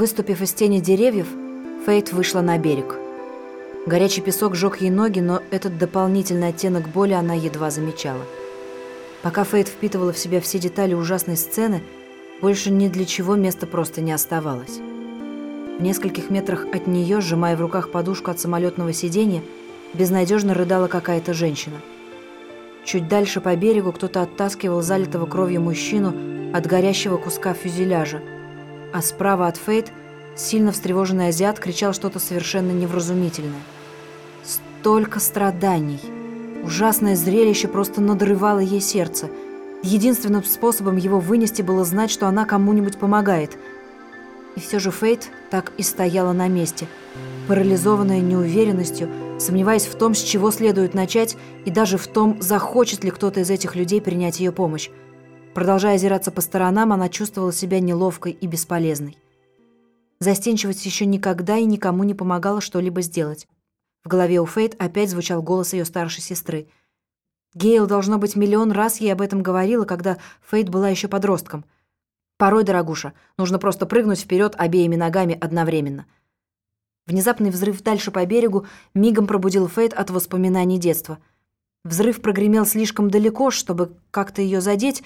Выступив из тени деревьев, Фейт вышла на берег. Горячий песок жег ей ноги, но этот дополнительный оттенок боли она едва замечала. Пока Фейт впитывала в себя все детали ужасной сцены, больше ни для чего места просто не оставалось. В нескольких метрах от нее, сжимая в руках подушку от самолетного сиденья, безнадежно рыдала какая-то женщина. Чуть дальше по берегу кто-то оттаскивал залитого кровью мужчину от горящего куска фюзеляжа, а справа от Фейт сильно встревоженный азиат кричал что-то совершенно невразумительное. Столько страданий! Ужасное зрелище просто надрывало ей сердце. Единственным способом его вынести было знать, что она кому-нибудь помогает. И все же Фейт так и стояла на месте, парализованная неуверенностью, сомневаясь в том, с чего следует начать, и даже в том, захочет ли кто-то из этих людей принять ее помощь. Продолжая озираться по сторонам, она чувствовала себя неловкой и бесполезной. Застенчивость еще никогда и никому не помогала что-либо сделать. В голове у Фейт опять звучал голос ее старшей сестры. Гейл, должно быть, миллион раз ей об этом говорила, когда Фейт была еще подростком. Порой, дорогуша, нужно просто прыгнуть вперед обеими ногами одновременно. Внезапный взрыв дальше по берегу мигом пробудил Фейт от воспоминаний детства. Взрыв прогремел слишком далеко, чтобы как-то ее задеть,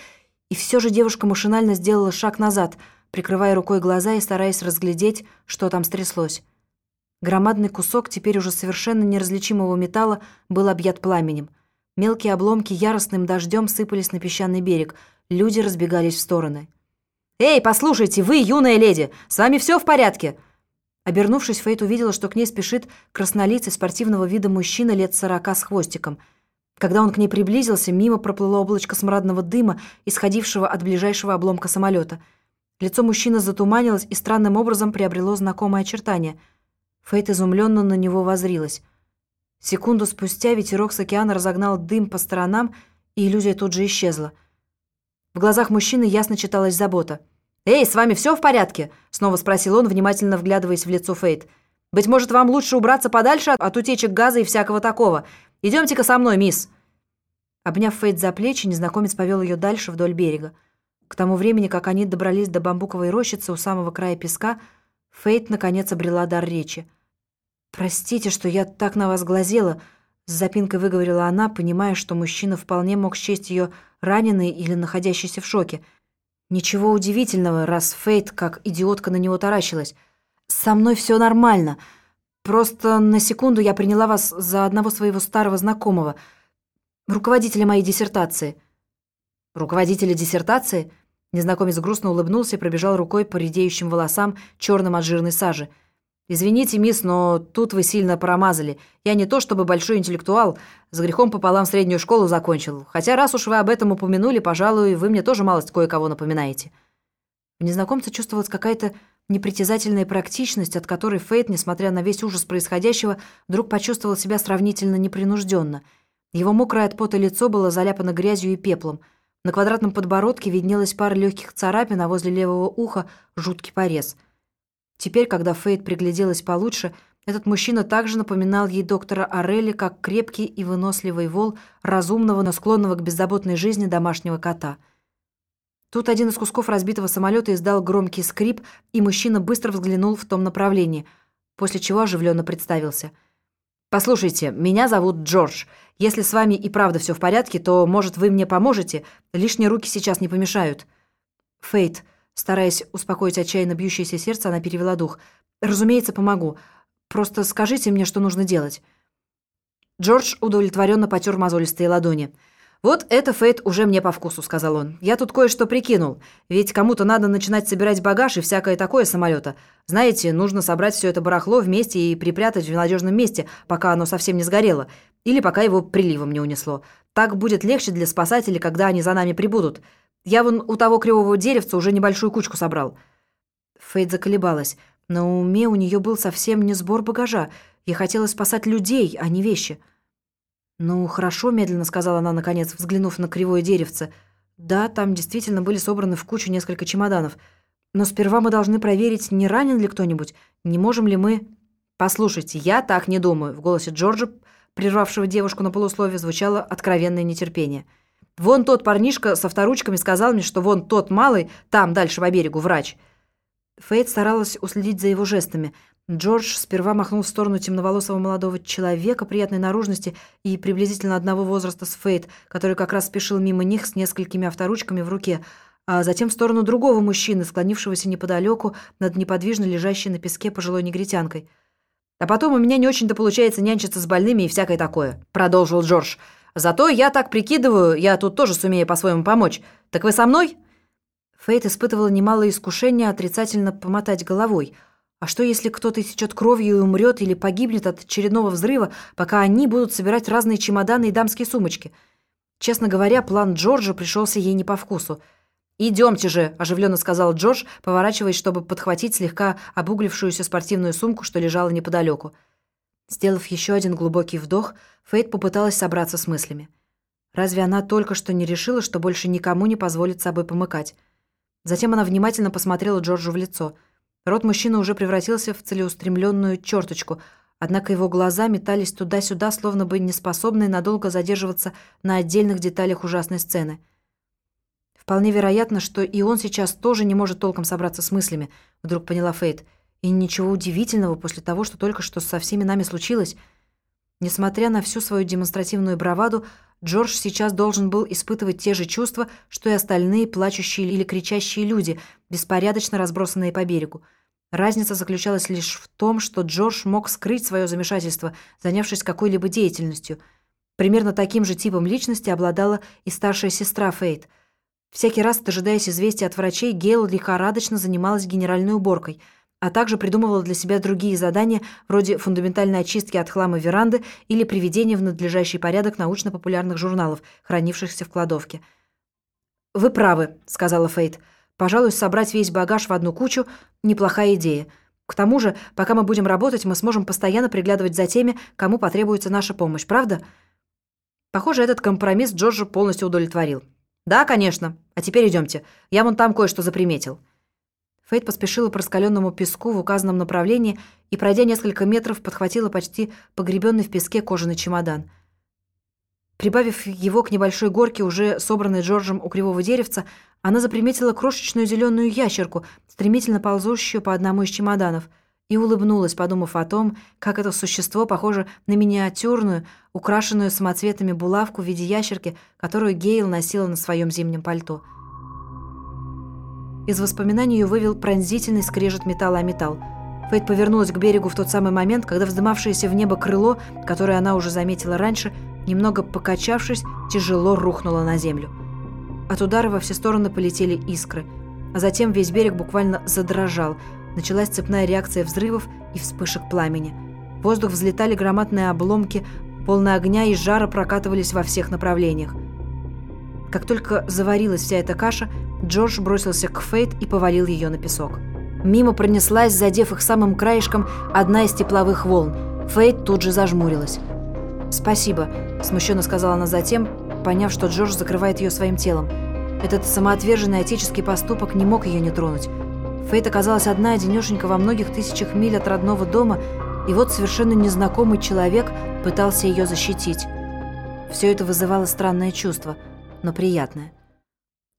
и все же девушка машинально сделала шаг назад, прикрывая рукой глаза и стараясь разглядеть, что там стряслось. Громадный кусок теперь уже совершенно неразличимого металла был объят пламенем. Мелкие обломки яростным дождем сыпались на песчаный берег. Люди разбегались в стороны. «Эй, послушайте, вы, юная леди! С вами все в порядке?» Обернувшись, Фейт увидела, что к ней спешит краснолицый спортивного вида мужчина лет сорока с хвостиком – когда он к ней приблизился, мимо проплыло облачко смрадного дыма, исходившего от ближайшего обломка самолета. Лицо мужчины затуманилось и странным образом приобрело знакомое очертание. Фейт изумленно на него возрилась. Секунду спустя ветерок с океана разогнал дым по сторонам, и иллюзия тут же исчезла. В глазах мужчины ясно читалась забота. «Эй, с вами все в порядке?» — снова спросил он, внимательно вглядываясь в лицо Фейт. «Быть может, вам лучше убраться подальше от утечек газа и всякого такого. Идемте-ка со мной, мисс!» Обняв Фейт за плечи, незнакомец повел ее дальше вдоль берега. К тому времени, как они добрались до бамбуковой рощицы у самого края песка, Фейт наконец обрела дар речи. «Простите, что я так на вас глазела», — с запинкой выговорила она, понимая, что мужчина вполне мог счесть ее раненой или находящейся в шоке. Ничего удивительного, раз Фейт как идиотка на него таращилась. «Со мной все нормально. Просто на секунду я приняла вас за одного своего старого знакомого, руководителя моей диссертации». «Руководителя диссертации?» Незнакомец грустно улыбнулся и пробежал рукой по редеющим волосам, черным от жирной сажи. «Извините, мисс, но тут вы сильно промазали. Я не то чтобы большой интеллектуал, с грехом пополам среднюю школу закончил. Хотя раз уж вы об этом упомянули, пожалуй, вы мне тоже малость кое-кого напоминаете». В незнакомце чувствовалась какая-то непритязательная практичность, от которой Фейт, несмотря на весь ужас происходящего, вдруг почувствовал себя сравнительно непринужденно. Его мокрое от пота лицо было заляпано грязью и пеплом. На квадратном подбородке виднелась пара легких царапин, а возле левого уха жуткий порез. Теперь, когда Фейт пригляделась получше, этот мужчина также напоминал ей доктора Орелли как крепкий и выносливый вол разумного, но склонного к беззаботной жизни домашнего кота – Тут один из кусков разбитого самолета издал громкий скрип, и мужчина быстро взглянул в том направлении, после чего оживленно представился. «Послушайте, меня зовут Джордж. Если с вами и правда все в порядке, то, может, вы мне поможете? Лишние руки сейчас не помешают». «Фейт», стараясь успокоить отчаянно бьющееся сердце, она перевела дух. «Разумеется, помогу. Просто скажите мне, что нужно делать». Джордж удовлетворенно потер мозолистые ладони. «Вот это, Фейт, уже мне по вкусу», — сказал он. «Я тут кое-что прикинул. Ведь кому-то надо начинать собирать багаж и всякое такое самолета. Знаете, нужно собрать все это барахло вместе и припрятать в надежном месте, пока оно совсем не сгорело. Или пока его приливом не унесло. Так будет легче для спасателей, когда они за нами прибудут. Я вон у того кривого деревца уже небольшую кучку собрал». Фейт заколебалась. На уме у нее был совсем не сбор багажа. Ей хотелось спасать людей, а не вещи. «Ну, хорошо», — медленно сказала она, наконец, взглянув на кривое деревце. «Да, там действительно были собраны в кучу несколько чемоданов. Но сперва мы должны проверить, не ранен ли кто-нибудь, не можем ли мы...» «Послушайте, я так не думаю», — в голосе Джорджа, прервавшего девушку на полусловие, звучало откровенное нетерпение. «Вон тот парнишка со вторучками сказал мне, что вон тот малый, там, дальше по берегу, врач». Фейт старалась уследить за его жестами. Джордж сперва махнул в сторону темноволосого молодого человека приятной наружности и приблизительно одного возраста с Фейт, который как раз спешил мимо них с несколькими авторучками в руке, а затем в сторону другого мужчины, склонившегося неподалеку над неподвижно лежащей на песке пожилой негритянкой. «А потом у меня не очень-то получается нянчиться с больными и всякое такое», — продолжил Джордж. «Зато я так прикидываю, я тут тоже сумею по-своему помочь. Так вы со мной?» Фейт испытывала немалое искушение отрицательно помотать головой. А что, если кто-то истечет кровью и умрет или погибнет от очередного взрыва, пока они будут собирать разные чемоданы и дамские сумочки? Честно говоря, план Джорджа пришелся ей не по вкусу. «Идемте же», – оживленно сказал Джордж, поворачиваясь, чтобы подхватить слегка обуглившуюся спортивную сумку, что лежала неподалеку. Сделав еще один глубокий вдох, Фейт попыталась собраться с мыслями. Разве она только что не решила, что больше никому не позволит собой помыкать? Затем она внимательно посмотрела Джорджу в лицо. Рот мужчины уже превратился в целеустремленную черточку, однако его глаза метались туда-сюда, словно бы не способные надолго задерживаться на отдельных деталях ужасной сцены. Вполне вероятно, что и он сейчас тоже не может толком собраться с мыслями, вдруг поняла Фейт. И ничего удивительного после того, что только что со всеми нами случилось. Несмотря на всю свою демонстративную браваду, Джордж сейчас должен был испытывать те же чувства, что и остальные плачущие или кричащие люди, беспорядочно разбросанные по берегу. Разница заключалась лишь в том, что Джордж мог скрыть свое замешательство, занявшись какой-либо деятельностью. Примерно таким же типом личности обладала и старшая сестра Фейт. Всякий раз, дожидаясь известия от врачей, Гейл лихорадочно занималась генеральной уборкой – а также придумывала для себя другие задания вроде фундаментальной очистки от хлама веранды или приведения в надлежащий порядок научно-популярных журналов, хранившихся в кладовке. «Вы правы», — сказала Фейт. «Пожалуй, собрать весь багаж в одну кучу — неплохая идея. К тому же, пока мы будем работать, мы сможем постоянно приглядывать за теми, кому потребуется наша помощь, правда?» Похоже, этот компромисс Джорджа полностью удовлетворил. «Да, конечно. А теперь идемте. Я вон там кое-что заприметил». Фейт поспешила по раскаленному песку в указанном направлении и, пройдя несколько метров, подхватила почти погребенный в песке кожаный чемодан. Прибавив его к небольшой горке, уже собранной Джорджем у кривого деревца, она заприметила крошечную зеленую ящерку, стремительно ползущую по одному из чемоданов, и улыбнулась, подумав о том, как это существо похоже на миниатюрную, украшенную самоцветами булавку в виде ящерки, которую Гейл носила на своем зимнем пальто – из воспоминаний ее вывел пронзительный скрежет металла о металл. Фейт повернулась к берегу в тот самый момент, когда вздымавшееся в небо крыло, которое она уже заметила раньше, немного покачавшись, тяжело рухнуло на землю. От удара во все стороны полетели искры, а затем весь берег буквально задрожал. Началась цепная реакция взрывов и вспышек пламени. В воздух взлетали громадные обломки, полные огня и жара прокатывались во всех направлениях. Как только заварилась вся эта каша, Джордж бросился к Фейт и повалил ее на песок. Мимо пронеслась, задев их самым краешком, одна из тепловых волн. Фейт тут же зажмурилась. «Спасибо», – смущенно сказала она затем, поняв, что Джордж закрывает ее своим телом. Этот самоотверженный отеческий поступок не мог ее не тронуть. Фейт оказалась одна одинешенька во многих тысячах миль от родного дома, и вот совершенно незнакомый человек пытался ее защитить. Все это вызывало странное чувство, но приятное.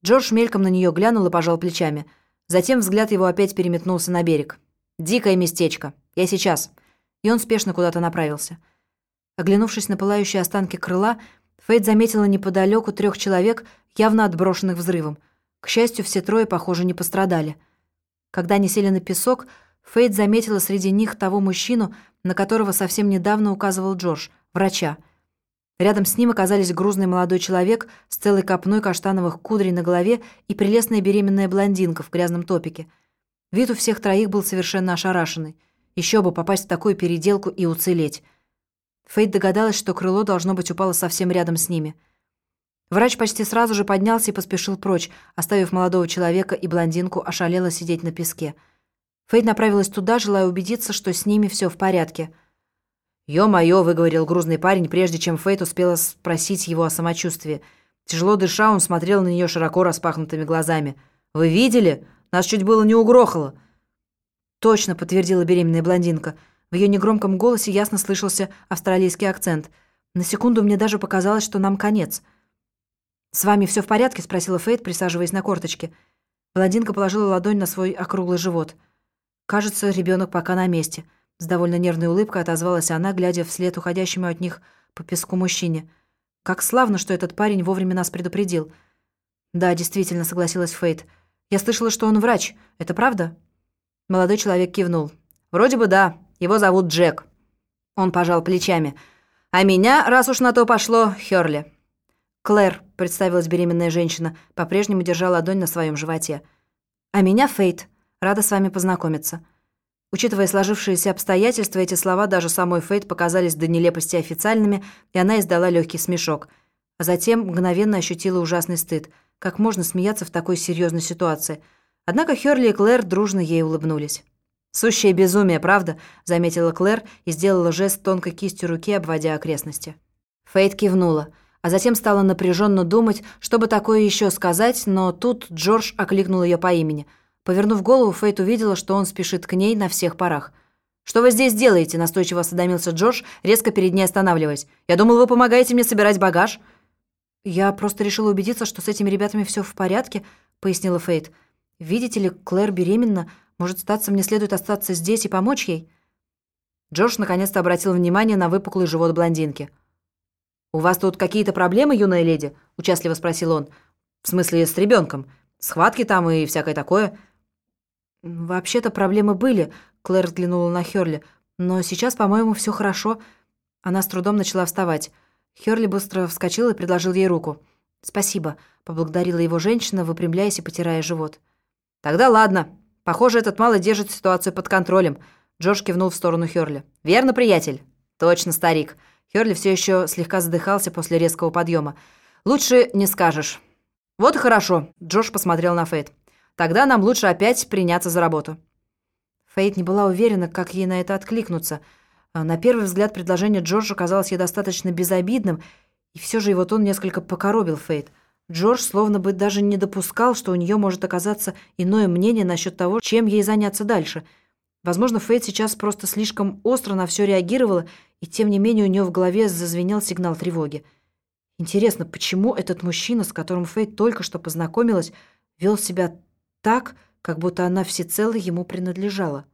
Джордж мельком на нее глянул и пожал плечами. Затем взгляд его опять переметнулся на берег. «Дикое местечко. Я сейчас». И он спешно куда-то направился. Оглянувшись на пылающие останки крыла, Фейт заметила неподалеку трех человек, явно отброшенных взрывом. К счастью, все трое, похоже, не пострадали. Когда они сели на песок, Фейт заметила среди них того мужчину, на которого совсем недавно указывал Джордж, врача – Рядом с ним оказались грузный молодой человек с целой копной каштановых кудрей на голове и прелестная беременная блондинка в грязном топике. Вид у всех троих был совершенно ошарашенный. Еще бы попасть в такую переделку и уцелеть. Фейт догадалась, что крыло, должно быть, упало совсем рядом с ними. Врач почти сразу же поднялся и поспешил прочь, оставив молодого человека и блондинку ошалело сидеть на песке. Фейт направилась туда, желая убедиться, что с ними все в порядке – «Ё-моё», — выговорил грузный парень, прежде чем Фейт успела спросить его о самочувствии. Тяжело дыша, он смотрел на нее широко распахнутыми глазами. «Вы видели? Нас чуть было не угрохало». «Точно», — подтвердила беременная блондинка. В ее негромком голосе ясно слышался австралийский акцент. На секунду мне даже показалось, что нам конец. «С вами все в порядке?» — спросила Фейт, присаживаясь на корточке. Блондинка положила ладонь на свой округлый живот. Кажется, ребенок пока на месте. С довольно нервной улыбкой отозвалась она, глядя вслед уходящему от них по песку мужчине. Как славно, что этот парень вовремя нас предупредил. Да, действительно, согласилась Фейт. Я слышала, что он врач. Это правда? Молодой человек кивнул. Вроде бы да. Его зовут Джек. Он пожал плечами. А меня, раз уж на то пошло, Хёрли. Клэр, представилась беременная женщина, по-прежнему держа ладонь на своем животе. А меня Фейт. Рада с вами познакомиться. Учитывая сложившиеся обстоятельства, эти слова даже самой Фейт показались до нелепости официальными, и она издала легкий смешок. А затем мгновенно ощутила ужасный стыд. Как можно смеяться в такой серьезной ситуации? Однако Хёрли и Клэр дружно ей улыбнулись. «Сущее безумие, правда?» — заметила Клэр и сделала жест тонкой кистью руки, обводя окрестности. Фейт кивнула, а затем стала напряженно думать, чтобы такое еще сказать, но тут Джордж окликнул ее по имени — Повернув голову, Фейт увидела, что он спешит к ней на всех парах. «Что вы здесь делаете?» – настойчиво осведомился Джордж, резко перед ней останавливаясь. «Я думал, вы помогаете мне собирать багаж». «Я просто решила убедиться, что с этими ребятами все в порядке», – пояснила Фейт. «Видите ли, Клэр беременна. Может, статься мне следует остаться здесь и помочь ей?» Джордж наконец-то обратил внимание на выпуклый живот блондинки. «У вас тут какие-то проблемы, юная леди?» – участливо спросил он. «В смысле, с ребенком? Схватки там и всякое такое?» «Вообще-то проблемы были», — Клэр взглянула на Хёрли. «Но сейчас, по-моему, все хорошо». Она с трудом начала вставать. Хёрли быстро вскочил и предложил ей руку. «Спасибо», — поблагодарила его женщина, выпрямляясь и потирая живот. «Тогда ладно. Похоже, этот малый держит ситуацию под контролем». Джош кивнул в сторону Хёрли. «Верно, приятель?» «Точно, старик». Хёрли все еще слегка задыхался после резкого подъема. «Лучше не скажешь». «Вот и хорошо», — Джош посмотрел на Фейт. Тогда нам лучше опять приняться за работу». Фейт не была уверена, как ей на это откликнуться. А на первый взгляд предложение Джорджа казалось ей достаточно безобидным, и все же его тон несколько покоробил Фейт. Джордж словно бы даже не допускал, что у нее может оказаться иное мнение насчет того, чем ей заняться дальше. Возможно, Фейт сейчас просто слишком остро на все реагировала, и тем не менее у нее в голове зазвенел сигнал тревоги. Интересно, почему этот мужчина, с которым Фейт только что познакомилась, вел себя так, как будто она всецело ему принадлежала.